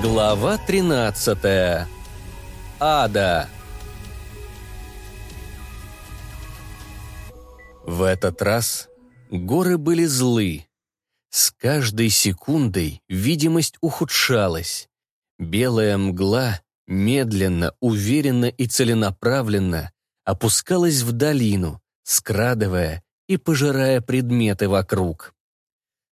Глава 13. Ада. В этот раз горы были злы. С каждой секундой видимость ухудшалась. Белая мгла медленно, уверенно и целенаправленно опускалась в долину, скрадывая и пожирая предметы вокруг.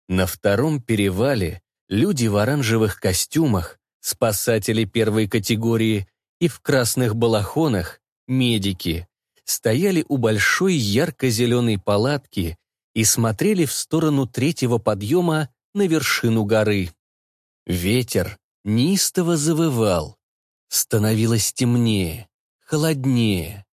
На втором перевале люди в оранжевых костюмах, спасатели первой категории и в красных балахонах, медики, стояли у большой ярко-зеленой палатки и смотрели в сторону третьего подъема на вершину горы. Ветер неистово завывал. Становилось темнее, холоднее.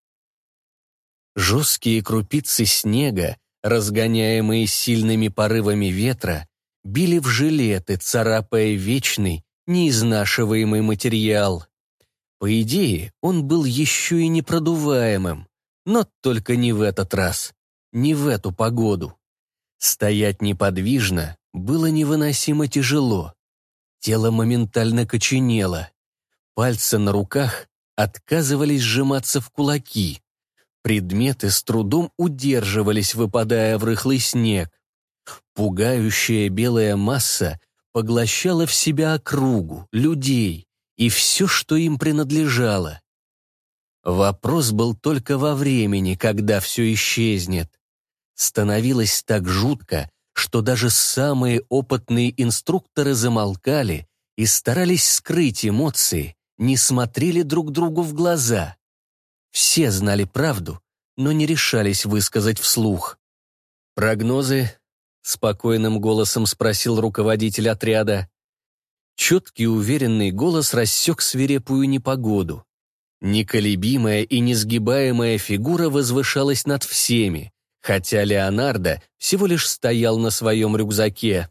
Жесткие крупицы снега, разгоняемые сильными порывами ветра, били в жилеты, царапая вечный, неизнашиваемый материал. По идее, он был еще и непродуваемым, но только не в этот раз, не в эту погоду. Стоять неподвижно было невыносимо тяжело. Тело моментально коченело. Пальцы на руках отказывались сжиматься в кулаки. Предметы с трудом удерживались, выпадая в рыхлый снег. Пугающая белая масса поглощала в себя округу, людей и все, что им принадлежало. Вопрос был только во времени, когда все исчезнет. Становилось так жутко, что даже самые опытные инструкторы замолкали и старались скрыть эмоции, не смотрели друг другу в глаза. Все знали правду, но не решались высказать вслух. Прогнозы спокойным голосом спросил руководитель отряда. Четкий уверенный голос рассек свирепую непогоду. Неколебимая и несгибаемая фигура возвышалась над всеми, хотя Леонардо всего лишь стоял на своем рюкзаке.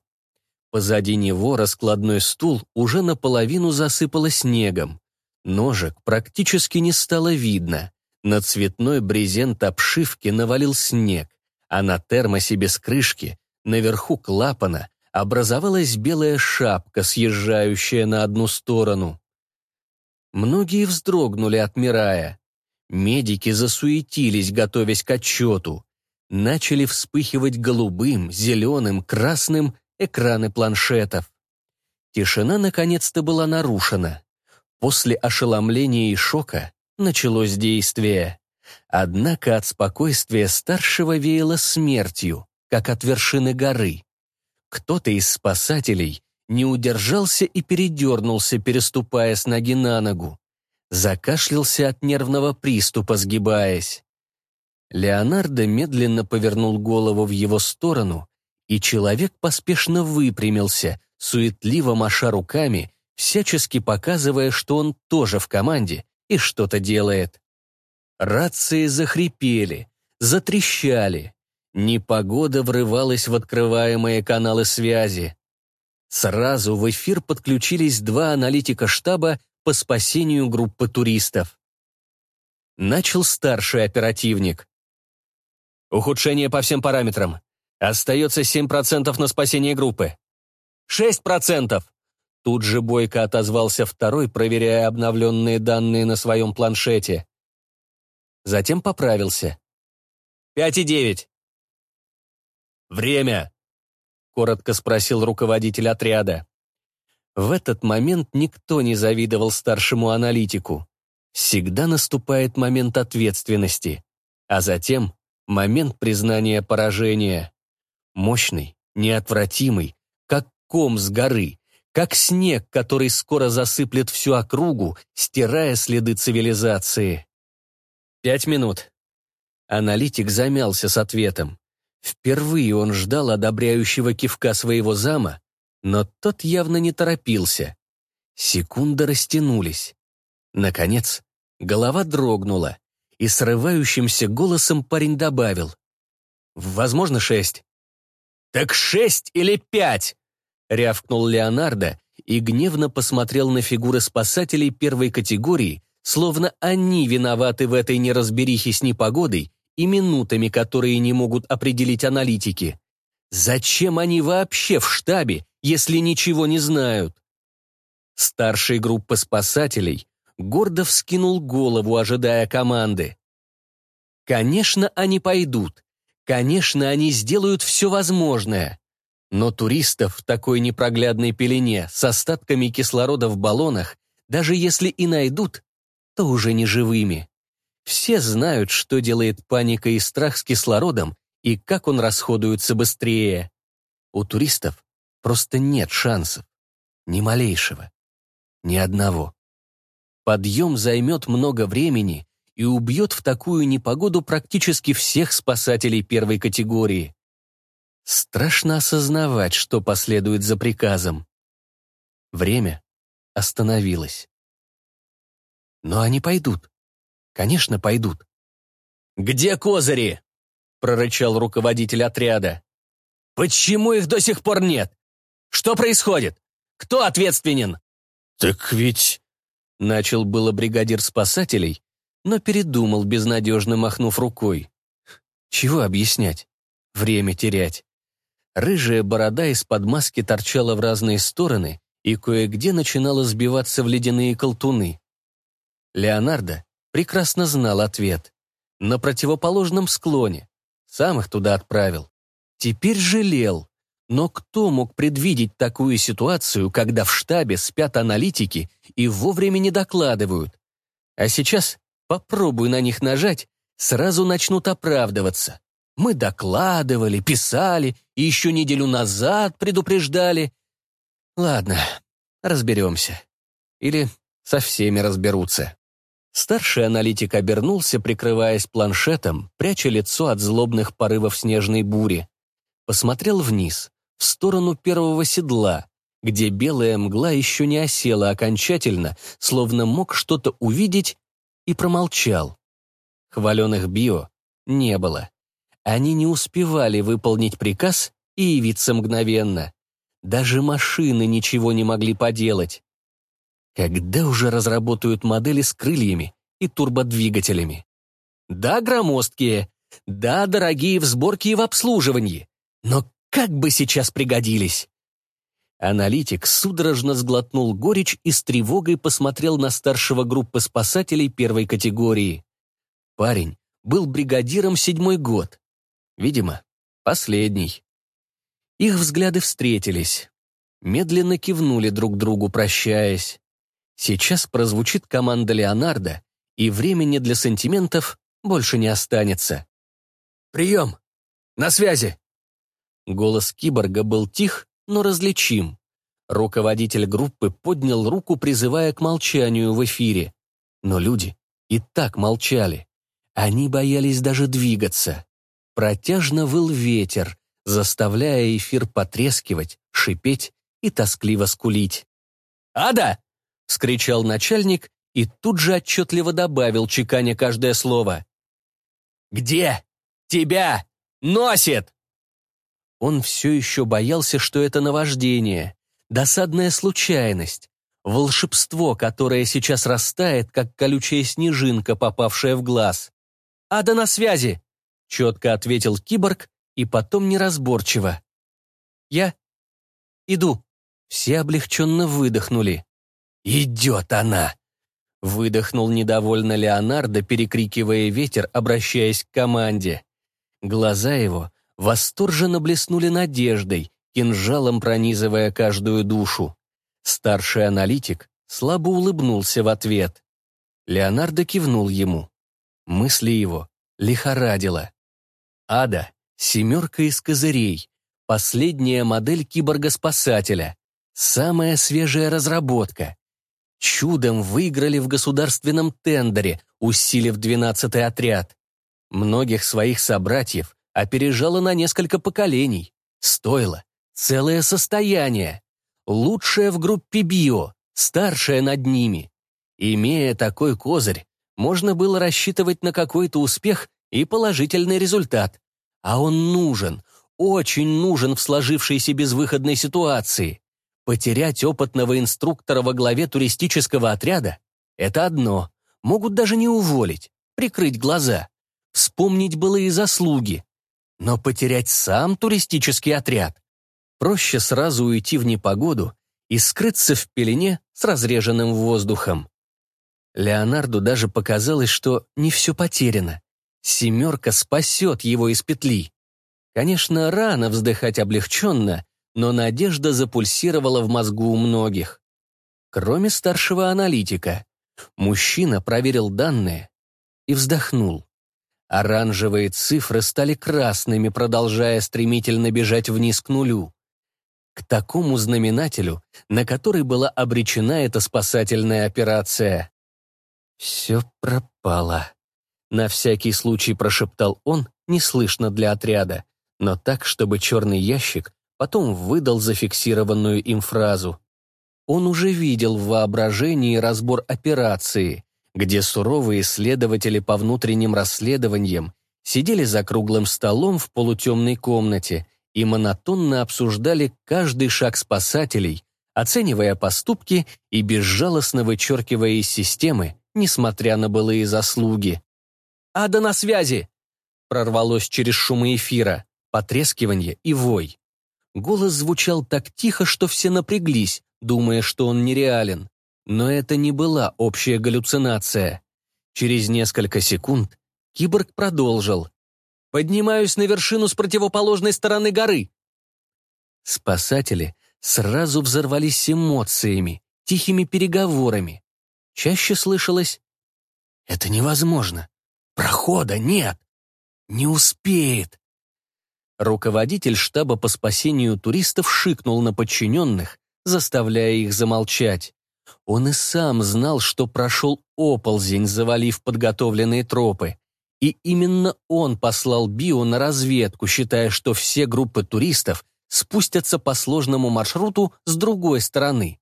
Позади него раскладной стул уже наполовину засыпало снегом. Ножек практически не стало видно. На цветной брезент обшивки навалил снег, а на термосе без крышки Наверху клапана образовалась белая шапка, съезжающая на одну сторону. Многие вздрогнули, отмирая. Медики засуетились, готовясь к отчету. Начали вспыхивать голубым, зеленым, красным экраны планшетов. Тишина наконец-то была нарушена. После ошеломления и шока началось действие. Однако от спокойствия старшего веяло смертью как от вершины горы. Кто-то из спасателей не удержался и передернулся, переступая с ноги на ногу. Закашлялся от нервного приступа, сгибаясь. Леонардо медленно повернул голову в его сторону, и человек поспешно выпрямился, суетливо маша руками, всячески показывая, что он тоже в команде и что-то делает. Рации захрипели, затрещали. Непогода врывалась в открываемые каналы связи. Сразу в эфир подключились два аналитика штаба по спасению группы туристов. Начал старший оперативник. Ухудшение по всем параметрам. Остается 7% на спасение группы. 6%! Тут же бойко отозвался второй, проверяя обновленные данные на своем планшете. Затем поправился. «Пять и девять. «Время!» — коротко спросил руководитель отряда. В этот момент никто не завидовал старшему аналитику. Всегда наступает момент ответственности, а затем момент признания поражения. Мощный, неотвратимый, как ком с горы, как снег, который скоро засыплет всю округу, стирая следы цивилизации. Пять минут. Аналитик замялся с ответом. Впервые он ждал одобряющего кивка своего зама, но тот явно не торопился. Секунды растянулись. Наконец, голова дрогнула, и срывающимся голосом парень добавил. «Возможно, шесть». «Так шесть или пять?» — рявкнул Леонардо и гневно посмотрел на фигуры спасателей первой категории, словно они виноваты в этой неразберихе с непогодой и минутами, которые не могут определить аналитики. Зачем они вообще в штабе, если ничего не знают? Старший группы спасателей гордо вскинул голову, ожидая команды. Конечно, они пойдут. Конечно, они сделают все возможное. Но туристов в такой непроглядной пелене с остатками кислорода в баллонах, даже если и найдут, то уже не живыми. Все знают, что делает паника и страх с кислородом и как он расходуется быстрее. У туристов просто нет шансов. Ни малейшего. Ни одного. Подъем займет много времени и убьет в такую непогоду практически всех спасателей первой категории. Страшно осознавать, что последует за приказом. Время остановилось. Но они пойдут. Конечно, пойдут. «Где козыри?» — прорычал руководитель отряда. «Почему их до сих пор нет? Что происходит? Кто ответственен?» «Так ведь...» — начал было бригадир спасателей, но передумал, безнадежно махнув рукой. «Чего объяснять? Время терять». Рыжая борода из-под маски торчала в разные стороны и кое-где начинала сбиваться в ледяные колтуны. Леонардо прекрасно знал ответ. На противоположном склоне. Сам их туда отправил. Теперь жалел. Но кто мог предвидеть такую ситуацию, когда в штабе спят аналитики и вовремя не докладывают? А сейчас попробуй на них нажать, сразу начнут оправдываться. Мы докладывали, писали и еще неделю назад предупреждали. Ладно, разберемся. Или со всеми разберутся. Старший аналитик обернулся, прикрываясь планшетом, пряча лицо от злобных порывов снежной бури. Посмотрел вниз, в сторону первого седла, где белая мгла еще не осела окончательно, словно мог что-то увидеть, и промолчал. Хваленых био не было. Они не успевали выполнить приказ и явиться мгновенно. Даже машины ничего не могли поделать. Когда уже разработают модели с крыльями и турбодвигателями? Да, громоздкие, да, дорогие в сборке и в обслуживании, но как бы сейчас пригодились? Аналитик судорожно сглотнул горечь и с тревогой посмотрел на старшего группы спасателей первой категории. Парень был бригадиром седьмой год. Видимо, последний. Их взгляды встретились. Медленно кивнули друг другу, прощаясь. Сейчас прозвучит команда Леонардо, и времени для сантиментов больше не останется. «Прием! На связи!» Голос киборга был тих, но различим. Руководитель группы поднял руку, призывая к молчанию в эфире. Но люди и так молчали. Они боялись даже двигаться. Протяжно выл ветер, заставляя эфир потрескивать, шипеть и тоскливо скулить. «Ада!» — вскричал начальник и тут же отчетливо добавил, чеканя каждое слово. «Где? Тебя! Носит!» Он все еще боялся, что это наваждение, досадная случайность, волшебство, которое сейчас растает, как колючая снежинка, попавшая в глаз. «Ада на связи!» — четко ответил киборг и потом неразборчиво. «Я иду». Все облегченно выдохнули. «Идет она!» Выдохнул недовольно Леонардо, перекрикивая ветер, обращаясь к команде. Глаза его восторженно блеснули надеждой, кинжалом пронизывая каждую душу. Старший аналитик слабо улыбнулся в ответ. Леонардо кивнул ему. Мысли его лихорадило. Ада — семерка из козырей, последняя модель киборга-спасателя, самая свежая разработка чудом выиграли в государственном тендере, усилив 12-й отряд. Многих своих собратьев опережала на несколько поколений. Стоило целое состояние. Лучшее в группе био, старшее над ними. Имея такой козырь, можно было рассчитывать на какой-то успех и положительный результат. А он нужен, очень нужен в сложившейся безвыходной ситуации. Потерять опытного инструктора во главе туристического отряда — это одно. Могут даже не уволить, прикрыть глаза. Вспомнить было и заслуги. Но потерять сам туристический отряд. Проще сразу уйти в непогоду и скрыться в пелене с разреженным воздухом. Леонарду даже показалось, что не все потеряно. Семерка спасет его из петли. Конечно, рано вздыхать облегченно, но надежда запульсировала в мозгу у многих. Кроме старшего аналитика, мужчина проверил данные и вздохнул. Оранжевые цифры стали красными, продолжая стремительно бежать вниз к нулю. К такому знаменателю, на который была обречена эта спасательная операция. «Все пропало», — на всякий случай прошептал он, неслышно для отряда, но так, чтобы черный ящик потом выдал зафиксированную им фразу. Он уже видел в воображении разбор операции, где суровые следователи по внутренним расследованиям сидели за круглым столом в полутемной комнате и монотонно обсуждали каждый шаг спасателей, оценивая поступки и безжалостно вычеркивая из системы, несмотря на былые заслуги. «Ада на связи!» прорвалось через шумы эфира, потрескивание и вой. Голос звучал так тихо, что все напряглись, думая, что он нереален. Но это не была общая галлюцинация. Через несколько секунд киборг продолжил. «Поднимаюсь на вершину с противоположной стороны горы». Спасатели сразу взорвались эмоциями, тихими переговорами. Чаще слышалось «Это невозможно! Прохода нет! Не успеет!» Руководитель штаба по спасению туристов шикнул на подчиненных, заставляя их замолчать. Он и сам знал, что прошел оползень, завалив подготовленные тропы. И именно он послал Био на разведку, считая, что все группы туристов спустятся по сложному маршруту с другой стороны.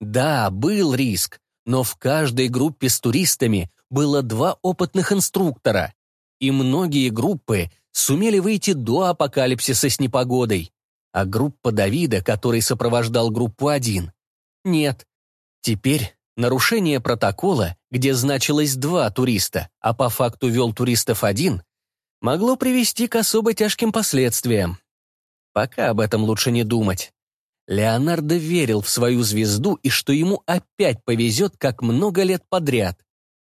Да, был риск, но в каждой группе с туристами было два опытных инструктора, и многие группы сумели выйти до апокалипсиса с непогодой, а группа Давида, который сопровождал группу 1, нет. Теперь нарушение протокола, где значилось два туриста, а по факту вел туристов один, могло привести к особо тяжким последствиям. Пока об этом лучше не думать. Леонардо верил в свою звезду и что ему опять повезет, как много лет подряд.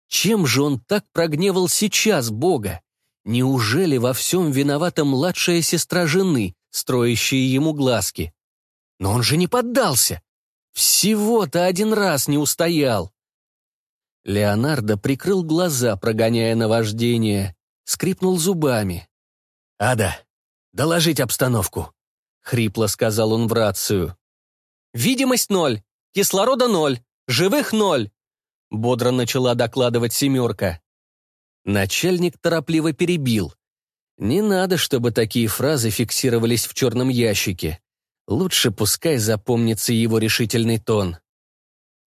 Чем же он так прогневал сейчас Бога? Неужели во всем виновата младшая сестра жены, строящая ему глазки? Но он же не поддался. Всего-то один раз не устоял. Леонардо прикрыл глаза, прогоняя наваждение, скрипнул зубами. «Ада, доложить обстановку», — хрипло сказал он в рацию. «Видимость ноль, кислорода ноль, живых ноль», — бодро начала докладывать «семерка». Начальник торопливо перебил. Не надо, чтобы такие фразы фиксировались в черном ящике. Лучше пускай запомнится его решительный тон.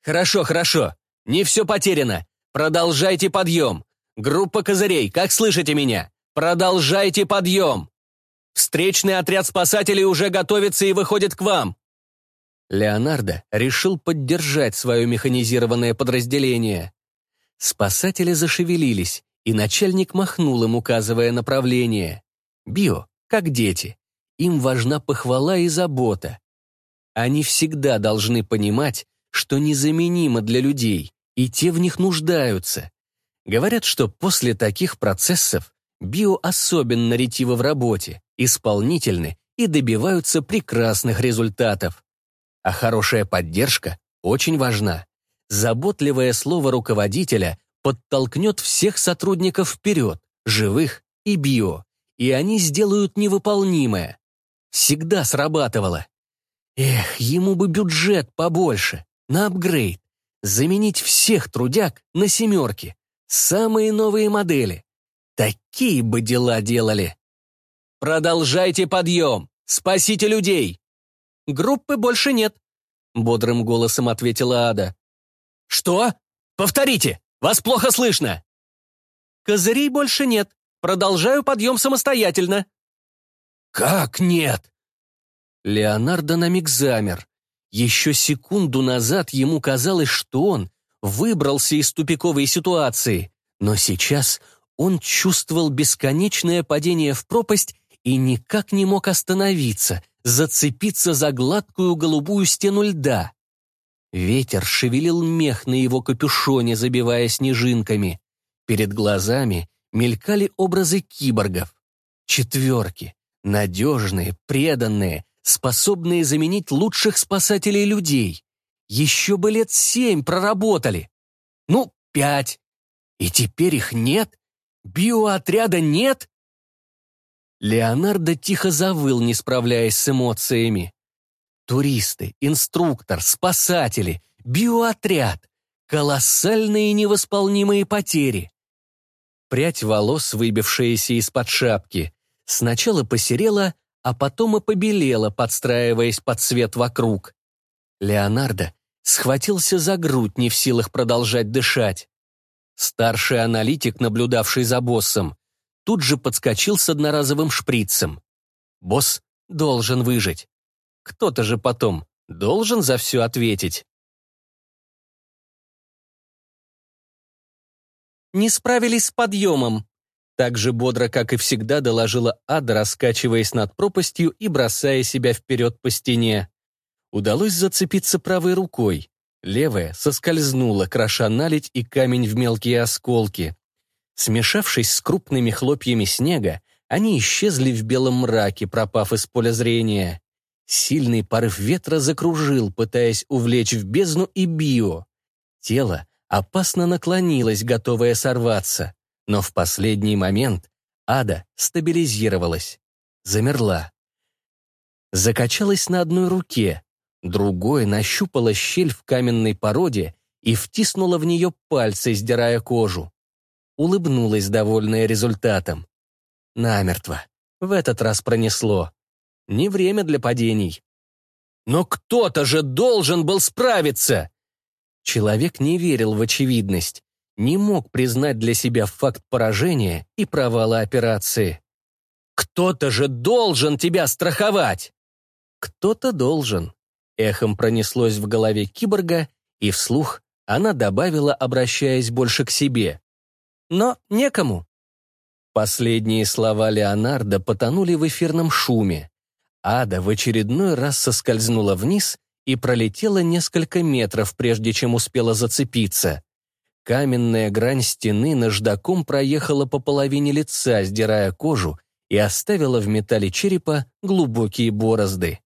«Хорошо, хорошо. Не все потеряно. Продолжайте подъем. Группа козырей, как слышите меня? Продолжайте подъем. Встречный отряд спасателей уже готовится и выходит к вам». Леонардо решил поддержать свое механизированное подразделение. Спасатели зашевелились, и начальник махнул им, указывая направление. Био, как дети. Им важна похвала и забота. Они всегда должны понимать, что незаменимо для людей, и те в них нуждаются. Говорят, что после таких процессов био особенно ретивы в работе, исполнительны и добиваются прекрасных результатов. А хорошая поддержка очень важна. Заботливое слово руководителя подтолкнет всех сотрудников вперед, живых и био, и они сделают невыполнимое. Всегда срабатывало. Эх, ему бы бюджет побольше, на апгрейд, заменить всех трудяг на семерки, самые новые модели. Такие бы дела делали. Продолжайте подъем, спасите людей. Группы больше нет, бодрым голосом ответила Ада. Что? Повторите! Вас плохо слышно!» «Козырей больше нет. Продолжаю подъем самостоятельно». «Как нет?» Леонардо на миг замер. Еще секунду назад ему казалось, что он выбрался из тупиковой ситуации, но сейчас он чувствовал бесконечное падение в пропасть и никак не мог остановиться, зацепиться за гладкую голубую стену льда. Ветер шевелил мех на его капюшоне, забивая снежинками. Перед глазами мелькали образы киборгов. Четверки. Надежные, преданные, способные заменить лучших спасателей людей. Еще бы лет семь проработали. Ну, пять. И теперь их нет? Биоотряда нет? Леонардо тихо завыл, не справляясь с эмоциями. Туристы, инструктор, спасатели, биоотряд. Колоссальные невосполнимые потери. Прядь волос, выбившаяся из-под шапки, сначала посерела, а потом и побелела, подстраиваясь под свет вокруг. Леонардо схватился за грудь, не в силах продолжать дышать. Старший аналитик, наблюдавший за боссом, тут же подскочил с одноразовым шприцем. Босс должен выжить. Кто-то же потом должен за все ответить. «Не справились с подъемом», так же бодро, как и всегда, доложила Ада, раскачиваясь над пропастью и бросая себя вперед по стене. Удалось зацепиться правой рукой. Левая соскользнула, кроша наледь и камень в мелкие осколки. Смешавшись с крупными хлопьями снега, они исчезли в белом мраке, пропав из поля зрения. Сильный порыв ветра закружил, пытаясь увлечь в бездну и био. Тело опасно наклонилось, готовое сорваться. Но в последний момент ада стабилизировалась, замерла. Закачалась на одной руке, другой нащупала щель в каменной породе и втиснула в нее пальцы, сдирая кожу. Улыбнулась, довольная результатом. Намертво. В этот раз пронесло. Не время для падений. Но кто-то же должен был справиться! Человек не верил в очевидность, не мог признать для себя факт поражения и провала операции. «Кто-то же должен тебя страховать!» «Кто-то должен», — эхом пронеслось в голове киборга, и вслух она добавила, обращаясь больше к себе. «Но некому». Последние слова Леонардо потонули в эфирном шуме. Ада в очередной раз соскользнула вниз и пролетела несколько метров, прежде чем успела зацепиться. Каменная грань стены наждаком проехала по половине лица, сдирая кожу, и оставила в металле черепа глубокие борозды.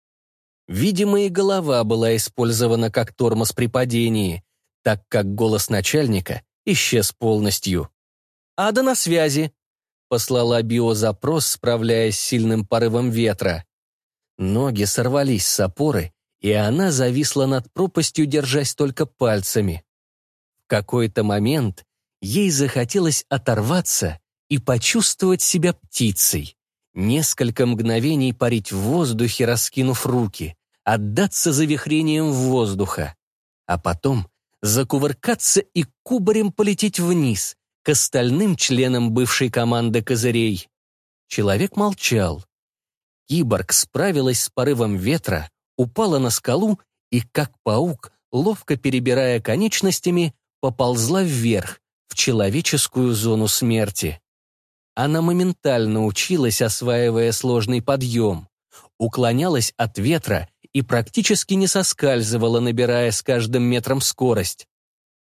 Видимо, и голова была использована как тормоз при падении, так как голос начальника исчез полностью. «Ада на связи», — послала Био запрос, справляясь с сильным порывом ветра. Ноги сорвались с опоры, и она зависла над пропастью, держась только пальцами. В какой-то момент ей захотелось оторваться и почувствовать себя птицей. Несколько мгновений парить в воздухе, раскинув руки, отдаться завихрением воздуха, а потом закувыркаться и кубарем полететь вниз, к остальным членам бывшей команды козырей. Человек молчал, Киборг справилась с порывом ветра, упала на скалу и, как паук, ловко перебирая конечностями, поползла вверх, в человеческую зону смерти. Она моментально училась, осваивая сложный подъем, уклонялась от ветра и практически не соскальзывала, набирая с каждым метром скорость.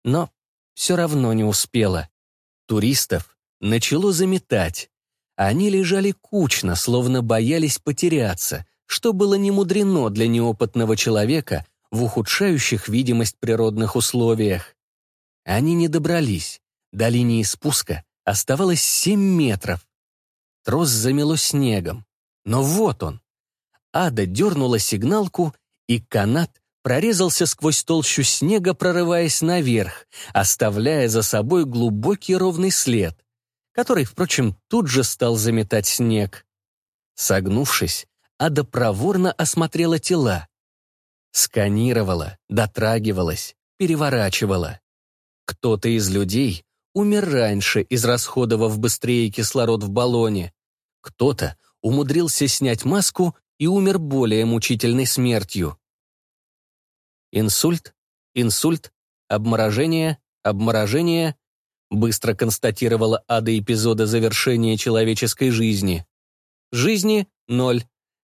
Но все равно не успела. Туристов начало заметать. Они лежали кучно, словно боялись потеряться, что было немудрено для неопытного человека в ухудшающих видимость природных условиях. Они не добрались. До линии спуска оставалось семь метров. Трос замело снегом. Но вот он. Ада дернула сигналку, и канат прорезался сквозь толщу снега, прорываясь наверх, оставляя за собой глубокий ровный след который, впрочем, тут же стал заметать снег. Согнувшись, Ада проворно осмотрела тела. Сканировала, дотрагивалась, переворачивала. Кто-то из людей умер раньше, израсходовав быстрее кислород в баллоне. Кто-то умудрился снять маску и умер более мучительной смертью. Инсульт, инсульт, обморожение, обморожение, быстро констатировала Ада эпизода завершения человеческой жизни. «Жизни — ноль»,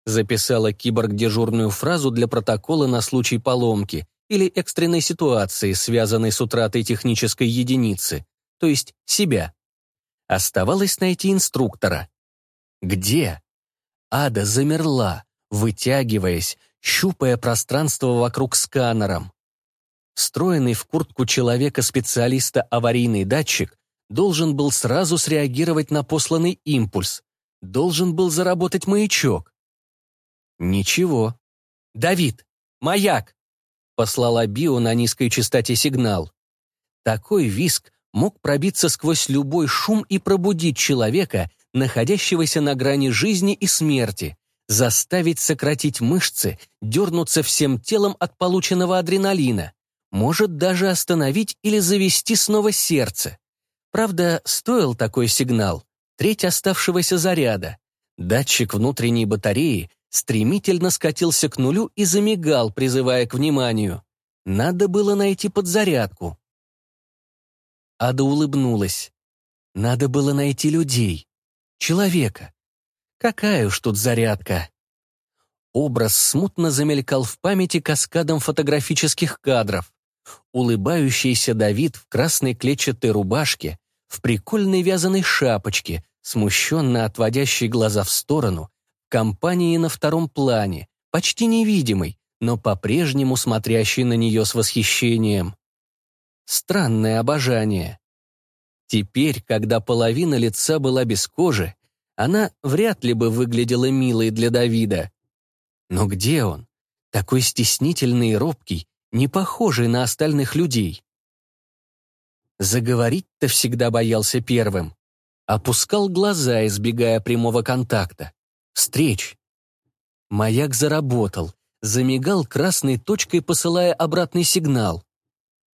записала киборг дежурную фразу для протокола на случай поломки или экстренной ситуации, связанной с утратой технической единицы, то есть себя. Оставалось найти инструктора. Где? Ада замерла, вытягиваясь, щупая пространство вокруг сканером. Встроенный в куртку человека-специалиста аварийный датчик должен был сразу среагировать на посланный импульс, должен был заработать маячок. Ничего. «Давид! Маяк!» послала Био на низкой частоте сигнал. Такой виск мог пробиться сквозь любой шум и пробудить человека, находящегося на грани жизни и смерти, заставить сократить мышцы, дернуться всем телом от полученного адреналина, может даже остановить или завести снова сердце. Правда, стоил такой сигнал треть оставшегося заряда. Датчик внутренней батареи стремительно скатился к нулю и замигал, призывая к вниманию. Надо было найти подзарядку. Ада улыбнулась. Надо было найти людей. Человека. Какая уж тут зарядка. Образ смутно замелькал в памяти каскадом фотографических кадров. Улыбающийся Давид в красной клетчатой рубашке, в прикольной вязаной шапочке, смущенно отводящий глаза в сторону, компании на втором плане, почти невидимый, но по-прежнему смотрящий на нее с восхищением. Странное обожание. Теперь, когда половина лица была без кожи, она вряд ли бы выглядела милой для Давида. Но где он? Такой стеснительный и робкий, не похожий на остальных людей. Заговорить-то всегда боялся первым. Опускал глаза, избегая прямого контакта. Встреч. Маяк заработал, замигал красной точкой, посылая обратный сигнал.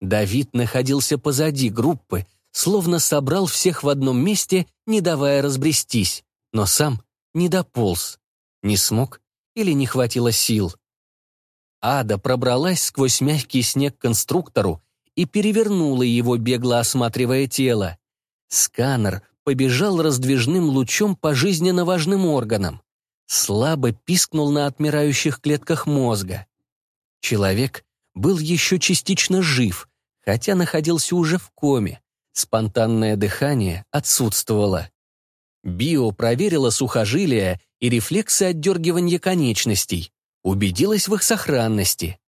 Давид находился позади группы, словно собрал всех в одном месте, не давая разбрестись но сам не дополз, не смог или не хватило сил. Ада пробралась сквозь мягкий снег к конструктору и перевернула его, бегло осматривая тело. Сканер побежал раздвижным лучом по жизненно важным органам. Слабо пискнул на отмирающих клетках мозга. Человек был еще частично жив, хотя находился уже в коме. Спонтанное дыхание отсутствовало. Био проверила сухожилия и рефлексы отдергивания конечностей, убедилась в их сохранности.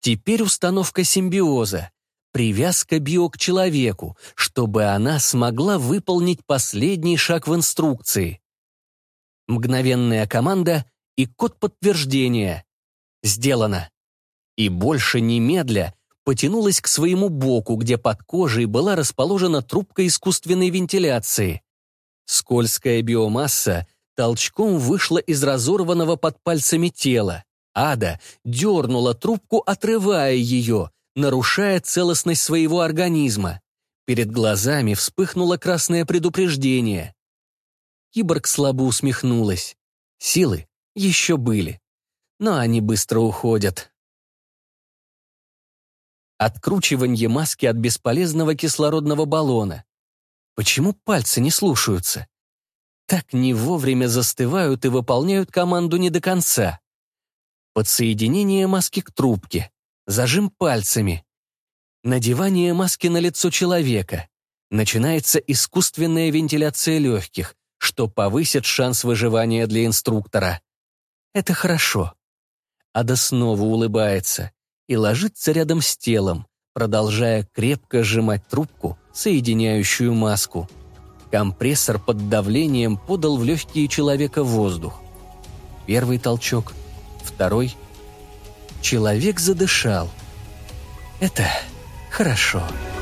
Теперь установка симбиоза, привязка био к человеку, чтобы она смогла выполнить последний шаг в инструкции. Мгновенная команда и код подтверждения. Сделано. И больше немедля потянулась к своему боку, где под кожей была расположена трубка искусственной вентиляции. Скользкая биомасса толчком вышла из разорванного под пальцами тела. Ада дернула трубку, отрывая ее, нарушая целостность своего организма. Перед глазами вспыхнуло красное предупреждение. Киборг слабо усмехнулась. Силы еще были, но они быстро уходят. Откручивание маски от бесполезного кислородного баллона. Почему пальцы не слушаются? Так не вовремя застывают и выполняют команду не до конца. Подсоединение маски к трубке, зажим пальцами. Надевание маски на лицо человека. Начинается искусственная вентиляция легких, что повысит шанс выживания для инструктора. Это хорошо. Ада снова улыбается и ложится рядом с телом, продолжая крепко сжимать трубку, соединяющую маску. Компрессор под давлением подал в легкие человека воздух. Первый толчок, второй. Человек задышал. Это хорошо. «Хорошо».